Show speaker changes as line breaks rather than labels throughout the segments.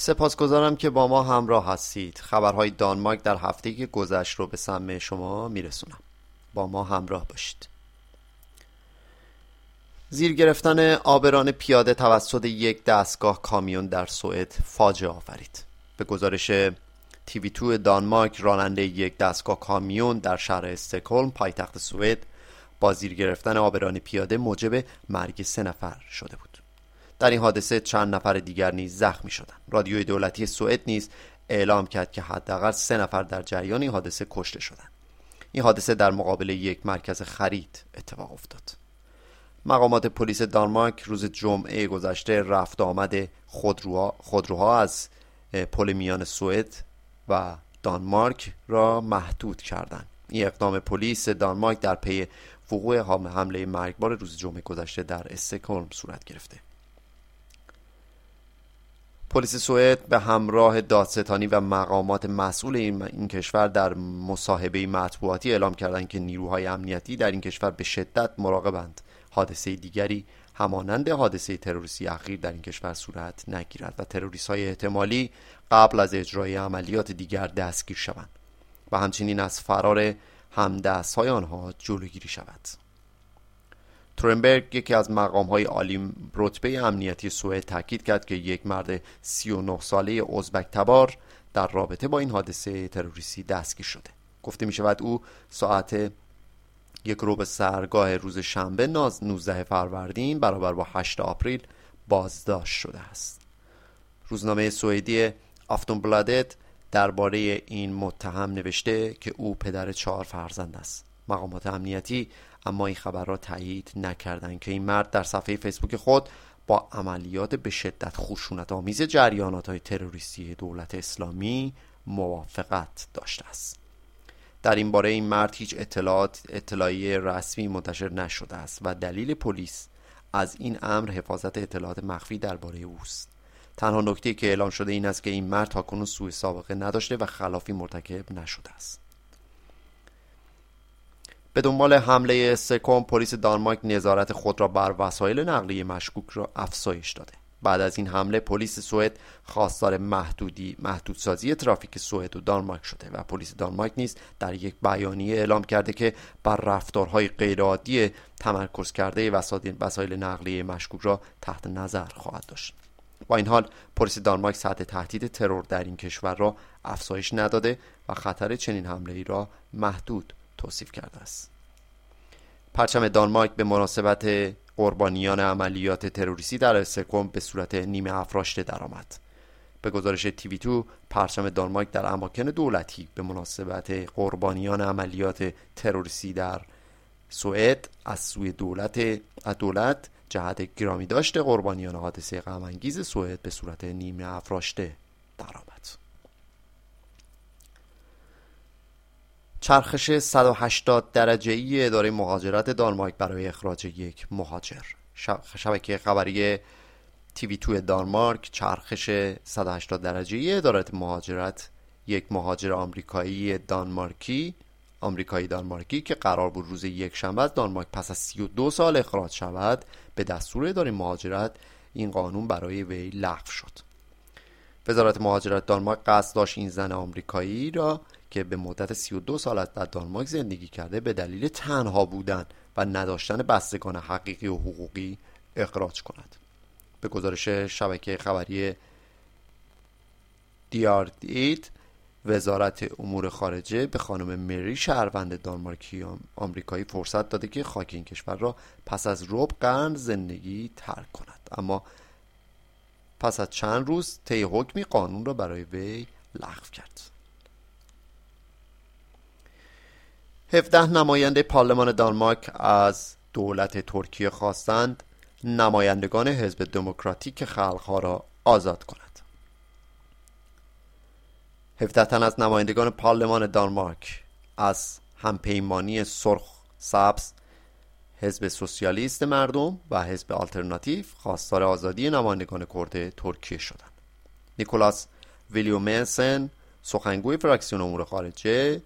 سپاسگزارم که با ما همراه هستید. خبرهای دانمارک در هفته که گذشت رو به سمع شما میرسونم. با ما همراه باشید. زیر گرفتن آبران پیاده توسط یک دستگاه کامیون در سوئد فاجعه آفرید به گزارش تیوی تو دانمارک راننده یک دستگاه کامیون در شهر استکهلم پایتخت سوئد با زیر گرفتن آبران پیاده موجب مرگ سه نفر شده بود. در این حادثه چند نفر دیگر نیز زخمی شدند. رادیوی دولتی سوئد نیز اعلام کرد که حداقل سه نفر در جریان این حادثه کشته شدند. این حادثه در مقابل یک مرکز خرید اتفاق افتاد. مقامات پلیس دانمارک روز جمعه گذشته رفت آمد خودروها, خودروها از پل میان سوئد و دانمارک را محدود کردند. این اقدام پلیس دانمارک در پی وقوع حمله مرگبار روز جمعه گذشته در استکهلم صورت گرفته. پلیس سوئد به همراه دادستانی و مقامات مسئول این, کشور در مصاحبه مطبوعاتی اعلام کردند که نیروهای امنیتی در این کشور به شدت مراقبند. حادثه دیگری همانند حادثه تروریستی اخیر در این کشور صورت نگیرد و تروریست های احتمالی قبل از اجرای عملیات دیگر دستگیر شوند و همچنین از فرار همدست های آنها جلوگیری شود. تورنبرگ یکی از مقام های عالی رتبه امنیتی سوئد تاکید کرد که یک مرد 39 ساله ازبک تبار در رابطه با این حادثه تروریستی دستگیر شده. گفته می شود او ساعت یک رو به سرگاه روز شنبه 19 فروردین برابر با 8 آپریل بازداشت شده است. روزنامه سوئدی بلادت درباره این متهم نوشته که او پدر چهار فرزند است. مقامات امنیتی اما این خبر را تایید نکردند که این مرد در صفحه فیسبوک خود با عملیات به شدت خشونت آمیز جریانات های تروریستی دولت اسلامی موافقت داشته است. در این باره این مرد هیچ اطلاعات اطلاعی رسمی منتشر نشده است و دلیل پلیس از این امر حفاظت اطلاعات مخفی درباره اوست. تنها نکته که اعلام شده این است که این مرد تاکنون سوء سابقه نداشته و خلافی مرتکب نشده است. به دنبال حمله سکوم پلیس دانمارک نظارت خود را بر وسایل نقلیه مشکوک را افزایش داده. بعد از این حمله پلیس سوئد خواستار محدودی محدودسازی ترافیک سوئد و دانمارک شده و پلیس دانمارک نیز در یک بیانیه اعلام کرده که بر رفتارهای غیرعادی تمرکز کرده وسایل نقلیه مشکوک را تحت نظر خواهد داشت. با این حال پلیس دانمارک سطح تهدید ترور در این کشور را افزایش نداده و خطر چنین حمله ای را محدود توصیف کرده است. پرچم دانمارک به مناسبت قربانیان عملیات تروریستی در استکهلم به صورت نیمه افراشته درآمد. به گزارش تیوی تو پرچم دانمارک در اماکن دولتی به مناسبت قربانیان عملیات تروریستی در سوئد از سوی دولت از دولت جهت گرامی داشته قربانیان حادثه غمانگیز سوئد به صورت نیمه افراشته درآمد. چرخش 180 درجه ای اداره مهاجرت دانمارک برای اخراج یک مهاجر. شبکه خبری تیوی توی دانمارک چرخش 180 درجه ای اداره مهاجرت یک مهاجر آمریکایی دانمارکی آمریکایی دانمارکی که قرار بود روز یک شنبه از دانمارک پس از 32 سال اخراج شود به دستور اداره مهاجرت این قانون برای وی لغو شد. وزارت مهاجرت دانمارک قصد داشت این زن آمریکایی را که به مدت 32 سال از در دانمارک زندگی کرده به دلیل تنها بودن و نداشتن بستگان حقیقی و حقوقی اخراج کند. به گزارش شبکه خبری دیاردیت وزارت امور خارجه به خانم مری شهروند دانمارکی آمریکایی فرصت داده که خاک این کشور را پس از رب قرن زندگی ترک کند. اما پس از چند روز طی حکمی قانون را برای وی لغو کرد. 17 نماینده پارلمان دانمارک از دولت ترکیه خواستند نمایندگان حزب دموکراتیک خلقها را آزاد کند. 17 تن از نمایندگان پارلمان دانمارک از همپیمانی سرخ سبز حزب سوسیالیست مردم و حزب آلترناتیو خواستار آزادی نمایندگان کرد ترکیه شدند. نیکولاس ویلیومنسن سخنگوی فراکسیون امور خارجه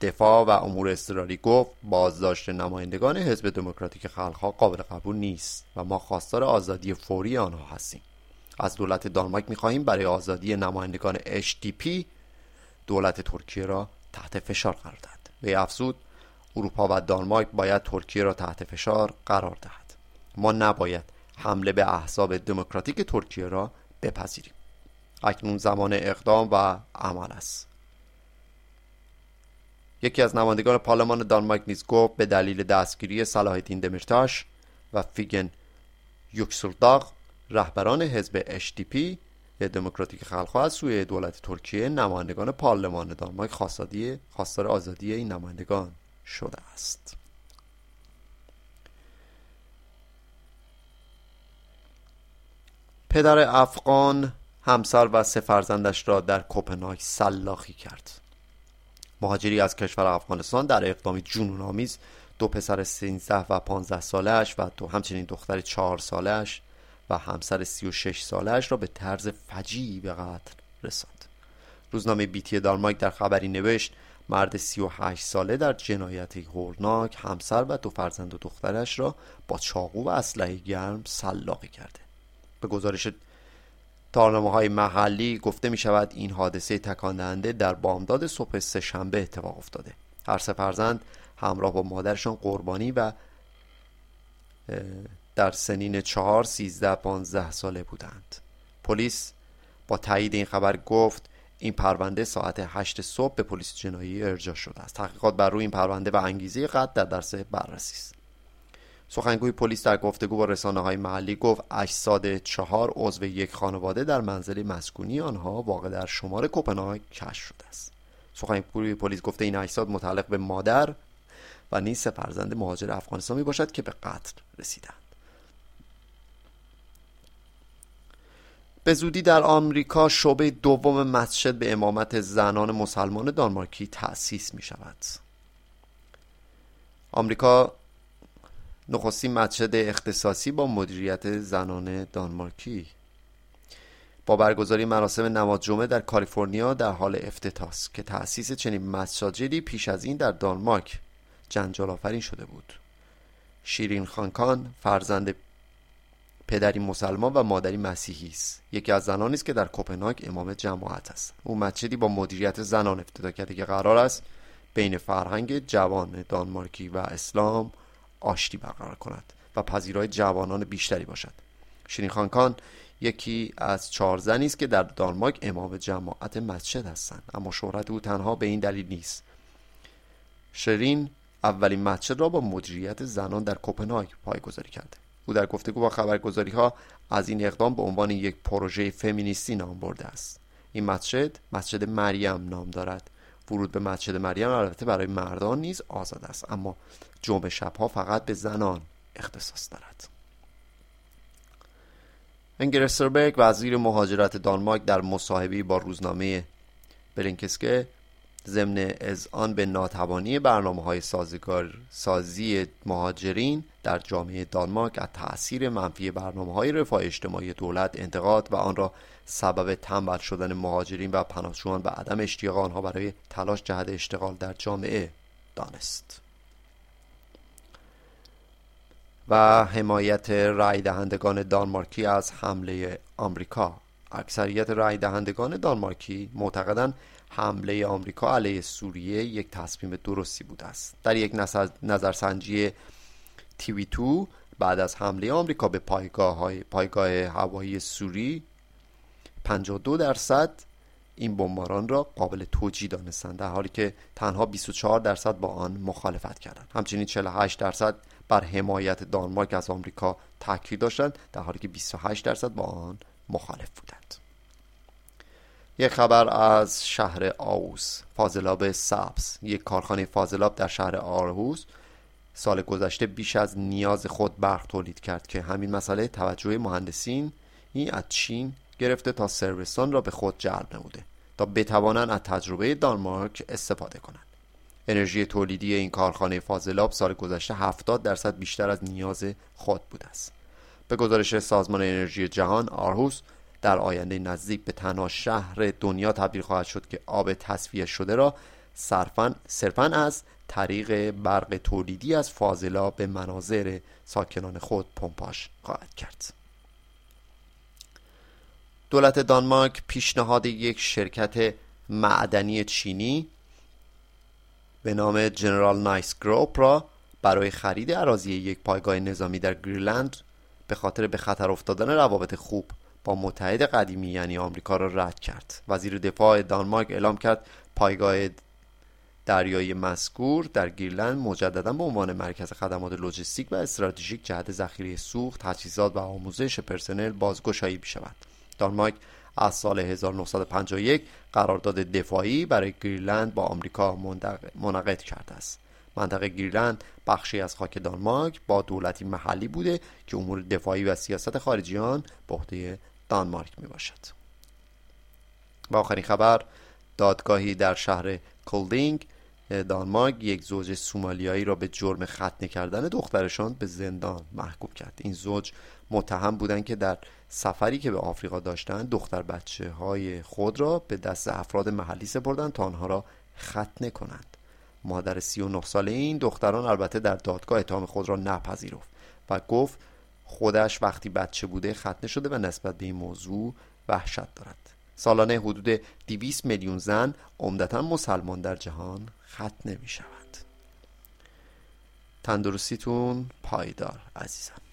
دفاع و امور اضطراری گفت بازداشت نمایندگان حزب دموکراتیک خلقها قابل قبول نیست و ما خواستار آزادی فوری آنها هستیم. از دولت دانمارک می‌خواهیم برای آزادی نمایندگان HDP دولت ترکیه را تحت فشار قرار دهد. به افزود اروپا و دانمارک باید ترکیه را تحت فشار قرار دهد. ما نباید حمله به احزاب دموکراتیک ترکیه را بپذیریم. اکنون زمان اقدام و عمل است. یکی از نمایندگان پارلمان دانمارک نیز گفت به دلیل دستگیری صلاح الدین دمیرتاش و فیگن یوکسولداغ رهبران حزب HDP دموکراتیک خلق از سوی دولت ترکیه نمایندگان پارلمان دانمارک خواستار آزادی این نمایندگان شده است. پدر افغان همسر و سه فرزندش را در کپنهاگ سلاخی کرد. مهاجری از کشور افغانستان در اقدامی جنونآمیز دو پسر 13 و 15 سالش و دو همچنین دختر 4 سالش و همسر 36 سالش را به طرز فجیعی به قتل رساند. روزنامه بیتی دانمارک در خبری نوشت مرد 38 ساله در جنایتی هولناک همسر و دو فرزند و دخترش را با چاقو و اسلحه گرم سلاقی کرده. به گزارش تارنامه های محلی گفته می شود این حادثه تکاندهنده در بامداد صبح سهشنبه اتفاق افتاده. هر سه فرزند همراه با مادرشان قربانی و در سنین چهار، سیزده، پانزده ساله بودند. پلیس با تایید این خبر گفت این پرونده ساعت هشت صبح به پلیس جنایی ارجاع شده است. تحقیقات بر روی این پرونده و انگیزه قتل در درس بررسی است. سخنگوی پلیس در گفتگو با رسانه های محلی گفت اجساد چهار عضو یک خانواده در منزل مسکونی آنها واقع در شمار کپنهاگ کشف شده است. سخنگوی پلیس گفته این اجساد متعلق به مادر و نیز سه فرزند مهاجر افغانستان می باشد که به قتل رسیدند. به زودی در آمریکا شعبه دوم مسجد به امامت زنان مسلمان دانمارکی تأسیس می شود آمریکا نخستین مسجد اختصاصی با مدیریت زنان دانمارکی. با برگزاری مراسم نماز جمعه در کالیفرنیا در حال افتتاح که تأسیس چنین مساجدی پیش از این در دانمارک جنجال آفرین شده بود. شیرین خانکان فرزند پدری مسلمان و مادری مسیحی است. یکی از زنانی است که در کپنهاگ امام جماعت است. او مسجدی با مدیریت زنان افتتاح کرده که قرار است بین فرهنگ جوان دانمارکی و اسلام آشتی برقرار کند و پذیرای جوانان بیشتری باشد. شیرین خانکان یکی از چهار زنی است که در دانمارک امام جماعت مسجد هستند اما شهرت او تنها به این دلیل نیست. شرین اولین مسجد را با مدیریت زنان در کپنهاگ پایگذاری کرده او در گفتگو با خبرگزاری ها از این اقدام به عنوان یک پروژه فمینیستی نام برده است. این مسجد مسجد مریم نام دارد. ورود به مسجد مریم البته برای مردان نیز آزاد است. اما جمعه شبها فقط به زنان اختصاص دارد. انگرستربرگ وزیر مهاجرت دانمارک در مصاحبه با روزنامه برینکسکه ضمن آن به ناتوانی برنامه های سازگار سازی مهاجرین در جامعه دانمارک از تاثیر منفی برنامه های رفاه اجتماعی دولت انتقاد و آن را سبب تنبل شدن مهاجرین و پناهجویان و عدم اشتیاق آنها برای تلاش جهت اشتغال در جامعه دانست. و حمایت رای دهندگان دانمارکی از حمله آمریکا. اکثریت رای دهندگان دانمارکی معتقدند حمله آمریکا علیه سوریه یک تصمیم درستی بوده است. در یک نظرسنجی تیوی تو بعد از حمله آمریکا به پایگاه, های پایگاه هوایی سوری 52 درصد این بمباران را قابل توجیه دانستند در حالی که تنها 24 درصد با آن مخالفت کردند. همچنین 48 درصد بر حمایت دانمارک از آمریکا تاکید داشتند در حالی که 28 درصد با آن مخالف بودند. یک خبر از شهر آوس فاضلاب سبز. یک کارخانه فاضلاب در شهر آرهوس سال گذشته بیش از نیاز خود برق تولید کرد که همین مسئله توجه مهندسین این از چین گرفته تا سرویسان را به خود جلب نموده تا بتوانند از تجربه دانمارک استفاده کنند. انرژی تولیدی این کارخانه فاضلاب سال گذشته 70 درصد بیشتر از نیاز خود بوده است. به گزارش سازمان انرژی جهان آرهوس در آینده نزدیک به تنها شهر دنیا تبدیل خواهد شد که آب تصفیه شده را صرفا, صرفا از طریق برق تولیدی از فاضلا به مناظر ساکنان خود پمپاژ خواهد کرد. دولت دانمارک پیشنهاد یک شرکت معدنی چینی به نام جنرال نایس گروپ را برای خرید عراضی یک پایگاه نظامی در گریلند به خاطر به خطر افتادن روابط خوب با متحد قدیمی یعنی آمریکا را رد کرد. وزیر دفاع دانمارک اعلام کرد پایگاه دریایی مذکور در گیرلند مجددا به عنوان مرکز خدمات لوجستیک و استراتژیک جهت ذخیره سوخت تجهیزات و آموزش پرسنل بازگشایی شود دانمارک از سال 1951 قرارداد دفاعی برای گریلند با آمریکا منعقد کرده است. منطقه گریلند بخشی از خاک دانمارک با دولتی محلی بوده که امور دفاعی و سیاست خارجی آن به عهده دانمارک می باشد و آخرین خبر دادگاهی در شهر کلدینگ دانمارک یک زوج سومالیایی را به جرم ختنه کردن دخترشان به زندان محکوم کرد. این زوج متهم بودند که در سفری که به آفریقا داشتند دختر بچه های خود را به دست افراد محلی سپردند تا آنها را ختنه کنند. مادر 39 ساله این دختران البته در دادگاه اتهام خود را نپذیرفت و گفت خودش وقتی بچه بوده ختنه شده و نسبت به این موضوع وحشت دارد. سالانه حدود 200 میلیون زن عمدتا مسلمان در جهان ختنه می شود تندرستیتون پایدار عزیزم.